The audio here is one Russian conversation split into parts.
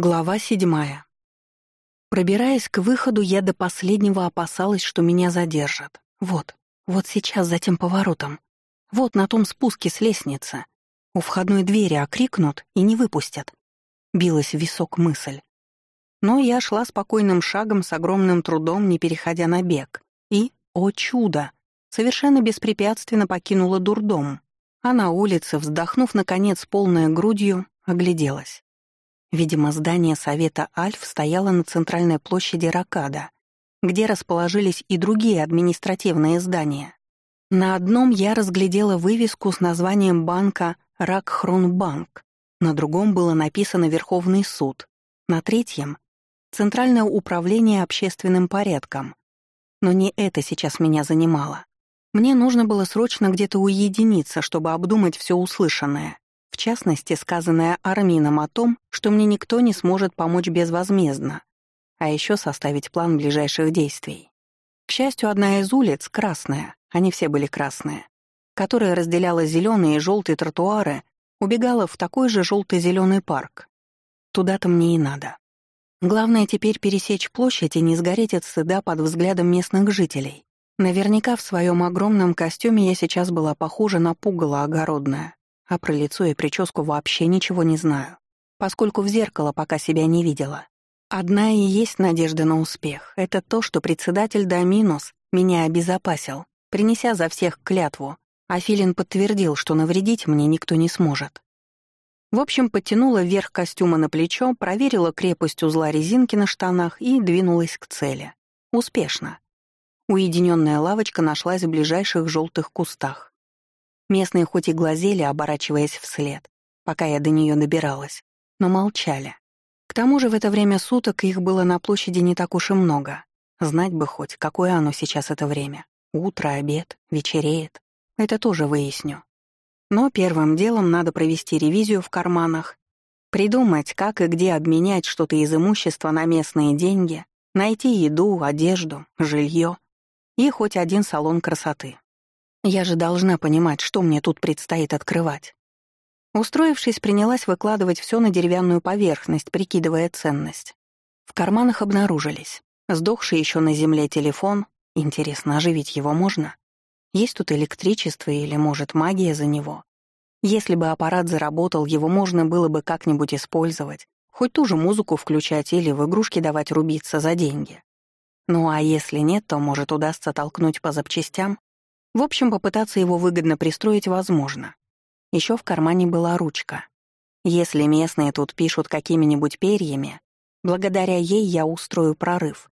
Глава седьмая. Пробираясь к выходу, я до последнего опасалась, что меня задержат. Вот, вот сейчас за тем поворотом. Вот на том спуске с лестницы. У входной двери окрикнут и не выпустят. Билась в висок мысль. Но я шла спокойным шагом с огромным трудом, не переходя на бег. И, о чудо, совершенно беспрепятственно покинула дурдом. А на улице, вздохнув, наконец, полной грудью, огляделась. Видимо, здание Совета Альф стояло на центральной площади Ракада, где расположились и другие административные здания. На одном я разглядела вывеску с названием банка Ракхронбанк, на другом было написано Верховный суд, на третьем — Центральное управление общественным порядком. Но не это сейчас меня занимало. Мне нужно было срочно где-то уединиться, чтобы обдумать все услышанное. Частности, сказанное Армином о том, что мне никто не сможет помочь безвозмездно, а еще составить план ближайших действий. К счастью, одна из улиц, красная, они все были красные, которая разделяла зеленые и желтые тротуары, убегала в такой же желто-зеленый парк. Туда-то мне и надо. Главное теперь пересечь площадь и не сгореть от стыда под взглядом местных жителей. Наверняка в своем огромном костюме я сейчас была похожа на пугало огородное, а про лицо и прическу вообще ничего не знаю, поскольку в зеркало пока себя не видела. Одна и есть надежда на успех — это то, что председатель Доминус меня обезопасил, принеся за всех клятву, а Филин подтвердил, что навредить мне никто не сможет. В общем, подтянула вверх костюма на плечо, проверила крепость узла резинки на штанах и двинулась к цели. Успешно. Уединенная лавочка нашлась в ближайших желтых кустах. Местные хоть и глазели, оборачиваясь вслед, пока я до нее добиралась, но молчали. К тому же в это время суток их было на площади не так уж и много. Знать бы хоть, какое оно сейчас это время. Утро, обед, вечереет. Это тоже выясню. Но первым делом надо провести ревизию в карманах, придумать, как и где обменять что-то из имущества на местные деньги, найти еду, одежду, жилье и хоть один салон красоты. Я же должна понимать, что мне тут предстоит открывать. Устроившись, принялась выкладывать все на деревянную поверхность, прикидывая ценность. В карманах обнаружились. Сдохший еще на земле телефон. Интересно, оживить его можно? Есть тут электричество или, может, магия за него? Если бы аппарат заработал, его можно было бы как-нибудь использовать. Хоть ту же музыку включать или в игрушки давать рубиться за деньги. Ну а если нет, то, может, удастся толкнуть по запчастям в общем, попытаться его выгодно пристроить возможно. Еще в кармане была ручка. Если местные тут пишут какими-нибудь перьями, благодаря ей я устрою прорыв.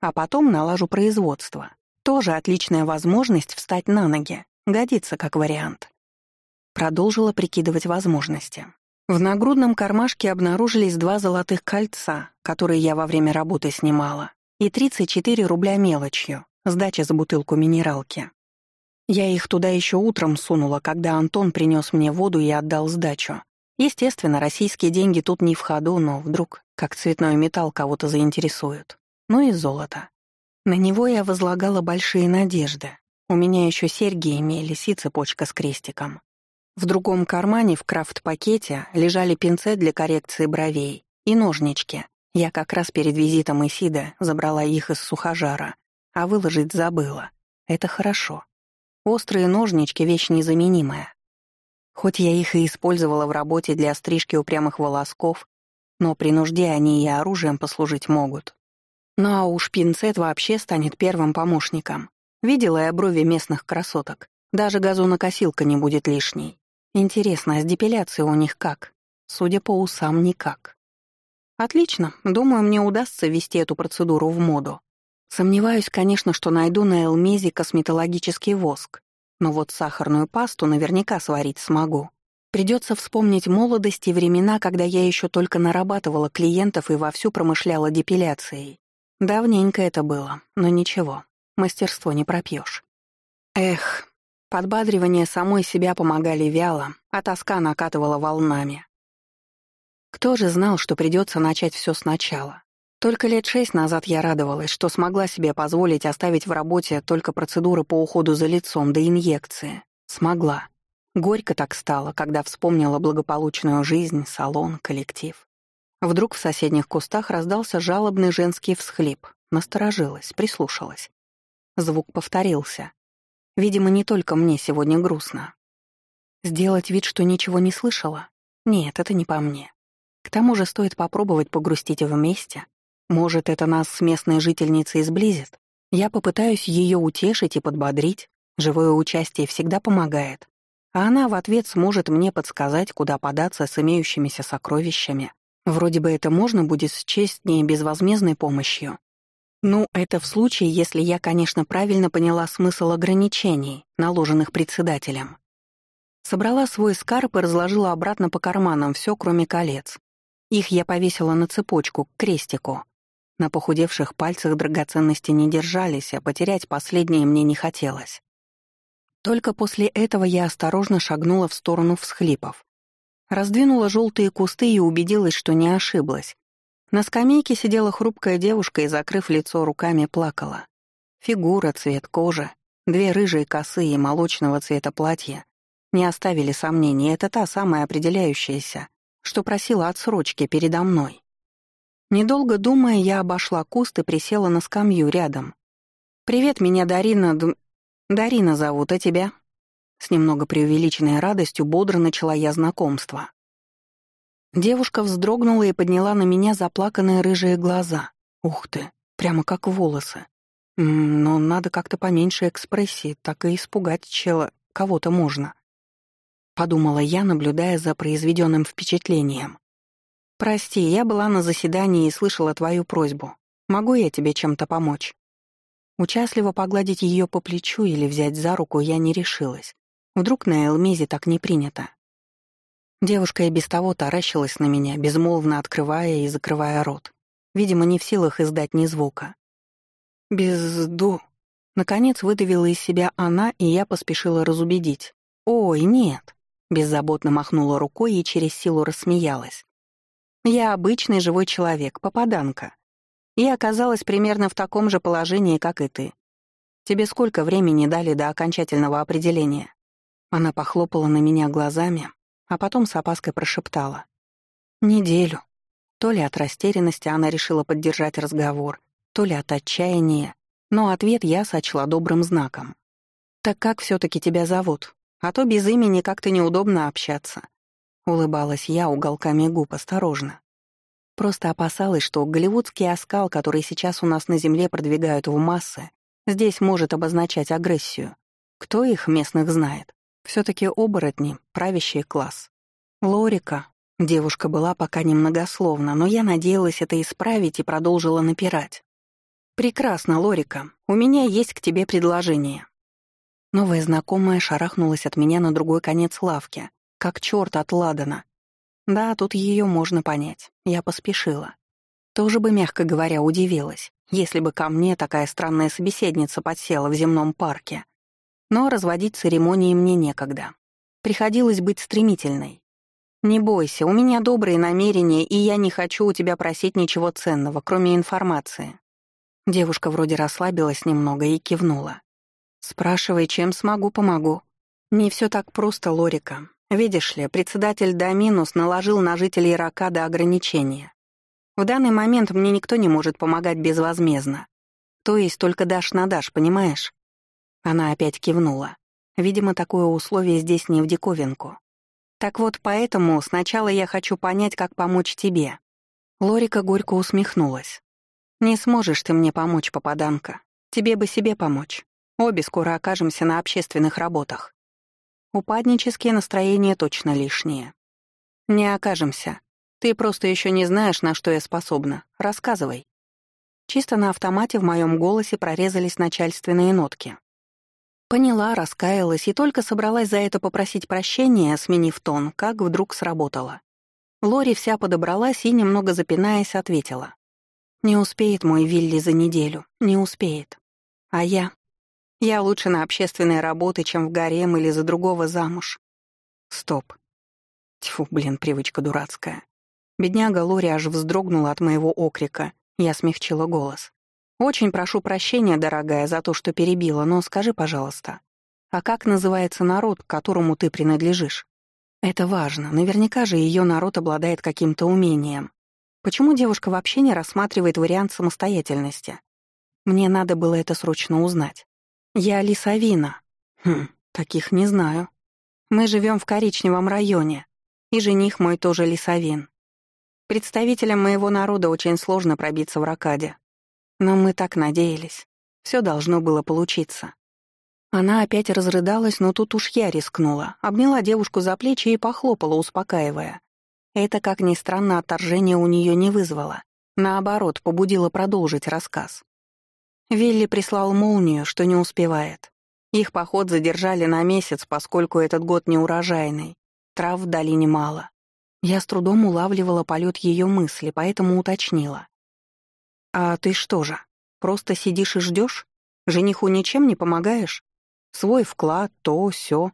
А потом налажу производство. Тоже отличная возможность встать на ноги. Годится как вариант. Продолжила прикидывать возможности. В нагрудном кармашке обнаружились два золотых кольца, которые я во время работы снимала, и 34 рубля мелочью, сдача за бутылку минералки. Я их туда еще утром сунула, когда Антон принес мне воду и отдал сдачу. Естественно, российские деньги тут не в ходу, но вдруг, как цветной металл, кого-то заинтересуют. Ну и золото. На него я возлагала большие надежды. У меня еще серьги имелись и цепочка с крестиком. В другом кармане в крафт-пакете лежали пинцет для коррекции бровей и ножнички. Я как раз перед визитом Исида забрала их из сухожара, а выложить забыла. Это хорошо. Острые ножнички — вещь незаменимая. Хоть я их и использовала в работе для стрижки упрямых волосков, но при нужде они и оружием послужить могут. Ну а уж пинцет вообще станет первым помощником. Видела я брови местных красоток. Даже газонокосилка не будет лишней. Интересно, а с депиляцией у них как? Судя по усам, никак. Отлично. Думаю, мне удастся ввести эту процедуру в моду. Сомневаюсь, конечно, что найду на Элмезе косметологический воск, но вот сахарную пасту наверняка сварить смогу. Придется вспомнить молодость и времена, когда я еще только нарабатывала клиентов и вовсю промышляла депиляцией. Давненько это было, но ничего, мастерство не пропьешь. Эх, подбадривание самой себя помогали вяло, а тоска накатывала волнами. Кто же знал, что придется начать все сначала? Только лет шесть назад я радовалась, что смогла себе позволить оставить в работе только процедуры по уходу за лицом до инъекции. Смогла. Горько так стало, когда вспомнила благополучную жизнь, салон, коллектив. Вдруг в соседних кустах раздался жалобный женский всхлип. Насторожилась, прислушалась. Звук повторился. Видимо, не только мне сегодня грустно. Сделать вид, что ничего не слышала? Нет, это не по мне. К тому же стоит попробовать погрустить вместе. Может, это нас с местной жительницей сблизит? Я попытаюсь ее утешить и подбодрить. Живое участие всегда помогает. А она в ответ сможет мне подсказать, куда податься с имеющимися сокровищами. Вроде бы это можно будет счесть не безвозмездной помощью. Ну, это в случае, если я, конечно, правильно поняла смысл ограничений, наложенных председателем. Собрала свой скарб и разложила обратно по карманам все, кроме колец. Их я повесила на цепочку, к крестику. На похудевших пальцах драгоценности не держались, а потерять последнее мне не хотелось. Только после этого я осторожно шагнула в сторону всхлипов. Раздвинула желтые кусты и убедилась, что не ошиблась. На скамейке сидела хрупкая девушка и, закрыв лицо руками, плакала. Фигура, цвет кожи, две рыжие косы и молочного цвета платья не оставили сомнений, это та самая определяющаяся, что просила отсрочки передо мной. Недолго думая, я обошла куст и присела на скамью рядом. «Привет, меня Дарина Д... Дарина зовут, а тебя?» С немного преувеличенной радостью бодро начала я знакомство. Девушка вздрогнула и подняла на меня заплаканные рыжие глаза. Ух ты, прямо как волосы. но надо как-то поменьше экспрессии, так и испугать чела кого-то можно. Подумала я, наблюдая за произведенным впечатлением. «Прости, я была на заседании и слышала твою просьбу. Могу я тебе чем-то помочь?» Участливо погладить ее по плечу или взять за руку я не решилась. Вдруг на Элмезе так не принято. Девушка и без того таращилась на меня, безмолвно открывая и закрывая рот. Видимо, не в силах издать ни звука. «Безду...» Наконец выдавила из себя она, и я поспешила разубедить. «Ой, нет!» Беззаботно махнула рукой и через силу рассмеялась. «Я обычный живой человек, попаданка. И оказалась примерно в таком же положении, как и ты. Тебе сколько времени дали до окончательного определения?» Она похлопала на меня глазами, а потом с опаской прошептала. «Неделю». То ли от растерянности она решила поддержать разговор, то ли от отчаяния, но ответ я сочла добрым знаком. «Так как все таки тебя зовут? А то без имени как-то неудобно общаться». Улыбалась я уголками губ осторожно. Просто опасалась, что голливудский оскал, который сейчас у нас на Земле продвигают в массы, здесь может обозначать агрессию. Кто их местных знает? все таки оборотни — правящий класс. Лорика. Девушка была пока немногословна, но я надеялась это исправить и продолжила напирать. «Прекрасно, Лорика. У меня есть к тебе предложение». Новая знакомая шарахнулась от меня на другой конец лавки, как черт от Ладана. Да, тут ее можно понять. Я поспешила. Тоже бы, мягко говоря, удивилась, если бы ко мне такая странная собеседница подсела в земном парке. Но разводить церемонии мне некогда. Приходилось быть стремительной. «Не бойся, у меня добрые намерения, и я не хочу у тебя просить ничего ценного, кроме информации». Девушка вроде расслабилась немного и кивнула. «Спрашивай, чем смогу, помогу». «Не все так просто, Лорика. Видишь ли, председатель Доминус наложил на жителей Ракада ограничения. В данный момент мне никто не может помогать безвозмездно. То есть только дашь на дашь, понимаешь? Она опять кивнула. Видимо, такое условие здесь не в диковинку. Так вот, поэтому сначала я хочу понять, как помочь тебе. Лорика горько усмехнулась. Не сможешь ты мне помочь, попаданка. Тебе бы себе помочь. Обе скоро окажемся на общественных работах. Упаднические настроения точно лишние. Не окажемся. Ты просто еще не знаешь, на что я способна. Рассказывай. Чисто на автомате в моем голосе прорезались начальственные нотки. Поняла, раскаялась и только собралась за это попросить прощения, сменив тон, как вдруг сработало. Лори вся подобралась и, немного запинаясь, ответила. «Не успеет мой Вилли за неделю, не успеет. А я? Я лучше на общественные работы, чем в гарем или за другого замуж. Стоп. Тьфу, блин, привычка дурацкая. Бедняга Лори аж вздрогнула от моего окрика. Я смягчила голос. «Очень прошу прощения, дорогая, за то, что перебила, но скажи, пожалуйста, а как называется народ, к которому ты принадлежишь? Это важно, наверняка же ее народ обладает каким-то умением. Почему девушка вообще не рассматривает вариант самостоятельности? Мне надо было это срочно узнать. Я Лисовина. Хм, таких не знаю. Мы живем в коричневом районе, и жених мой тоже Лисовин. Представителям моего народа очень сложно пробиться в ракаде. Но мы так надеялись. Все должно было получиться. Она опять разрыдалась, но тут уж я рискнула, обняла девушку за плечи и похлопала, успокаивая. Это, как ни странно, отторжение у нее не вызвало. Наоборот, побудило продолжить рассказ. Вилли прислал молнию, что не успевает. Их поход задержали на месяц, поскольку этот год неурожайный. Трав в долине мало. Я с трудом улавливала полет ее мысли, поэтому уточнила. «А ты что же, просто сидишь и ждешь? Жениху ничем не помогаешь? Свой вклад, то, сё?»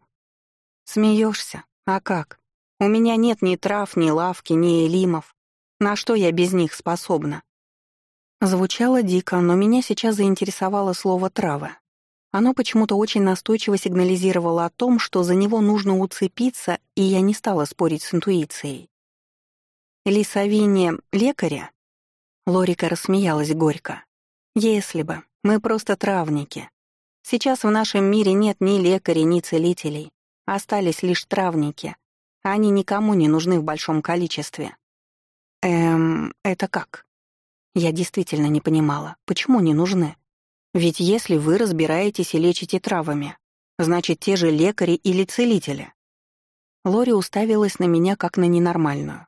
Смеешься? А как? У меня нет ни трав, ни лавки, ни элимов. На что я без них способна? Звучало дико, но меня сейчас заинтересовало слово «травы». Оно почему-то очень настойчиво сигнализировало о том, что за него нужно уцепиться, и я не стала спорить с интуицией. «Лисовине лекаря?» Лорика рассмеялась горько. «Если бы. Мы просто травники. Сейчас в нашем мире нет ни лекарей, ни целителей. Остались лишь травники, они никому не нужны в большом количестве. Эм, это как? Я действительно не понимала, почему не нужны? Ведь если вы разбираетесь и лечите травами, значит, те же лекари или целители. Лори уставилась на меня как на ненормальную.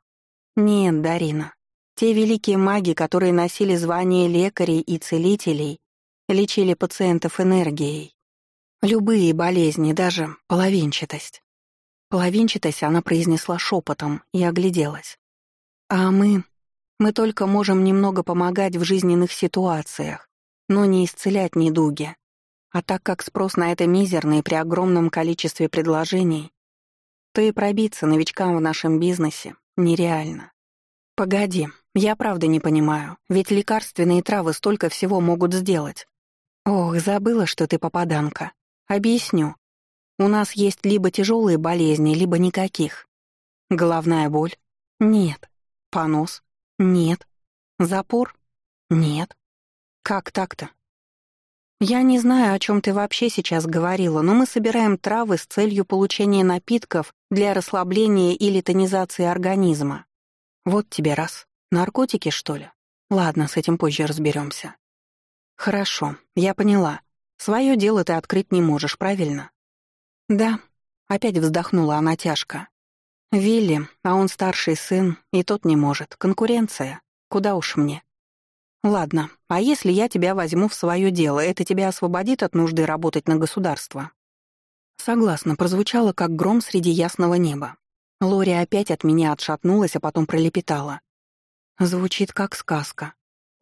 Нет, Дарина, те великие маги, которые носили звание лекарей и целителей, лечили пациентов энергией. Любые болезни, даже половинчатость. Половинчатость она произнесла шепотом и огляделась. «А мы... мы только можем немного помогать в жизненных ситуациях, но не исцелять недуги. А так как спрос на это мизерный при огромном количестве предложений, то и пробиться новичкам в нашем бизнесе нереально. Погоди, я правда не понимаю, ведь лекарственные травы столько всего могут сделать. Ох, забыла, что ты попаданка. Объясню. У нас есть либо тяжелые болезни, либо никаких. Головная боль? Нет. Понос? Нет. Запор? Нет. Как так-то? Я не знаю, о чем ты вообще сейчас говорила, но мы собираем травы с целью получения напитков для расслабления или тонизации организма. Вот тебе раз. Наркотики, что ли? Ладно, с этим позже разберемся. Хорошо, я поняла. Свое дело ты открыть не можешь, правильно? «Да», — опять вздохнула она тяжко. «Вилли, а он старший сын, и тот не может. Конкуренция. Куда уж мне». «Ладно, а если я тебя возьму в свое дело, это тебя освободит от нужды работать на государство?» Согласно, прозвучало, как гром среди ясного неба. Лори опять от меня отшатнулась, а потом пролепетала. Звучит как сказка.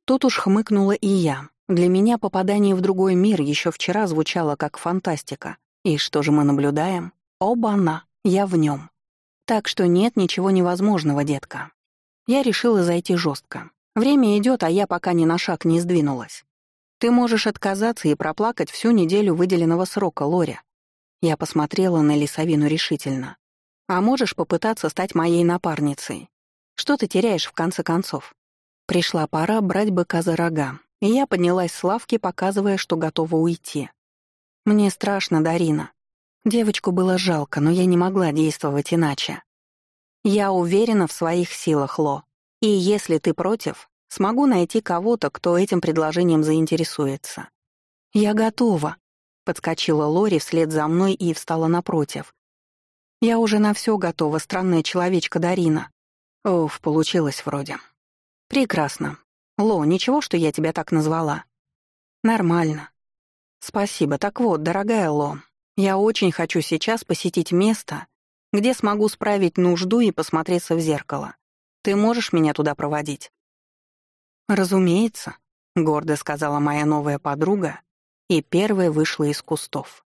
Тут уж хмыкнула и я. Для меня попадание в другой мир еще вчера звучало как фантастика. И что же мы наблюдаем? Оба-на, я в нем. Так что нет ничего невозможного, детка. Я решила зайти жестко. Время идет, а я пока ни на шаг не сдвинулась. Ты можешь отказаться и проплакать всю неделю выделенного срока, Лори. Я посмотрела на Лисовину решительно. А можешь попытаться стать моей напарницей. Что ты теряешь в конце концов? Пришла пора брать быка за рога, и я поднялась с лавки, показывая, что готова уйти. Мне страшно, Дарина. Девочку было жалко, но я не могла действовать иначе. Я уверена в своих силах, Ло. И если ты против, смогу найти кого-то, кто этим предложением заинтересуется. Я готова. Подскочила Лори вслед за мной и встала напротив. Я уже на все готова, странная человечка Дарина. Оф, получилось вроде. Прекрасно. Ло, ничего, что я тебя так назвала? Нормально. «Спасибо. Так вот, дорогая Ло, я очень хочу сейчас посетить место, где смогу справить нужду и посмотреться в зеркало. Ты можешь меня туда проводить?» «Разумеется», — гордо сказала моя новая подруга, и первая вышла из кустов.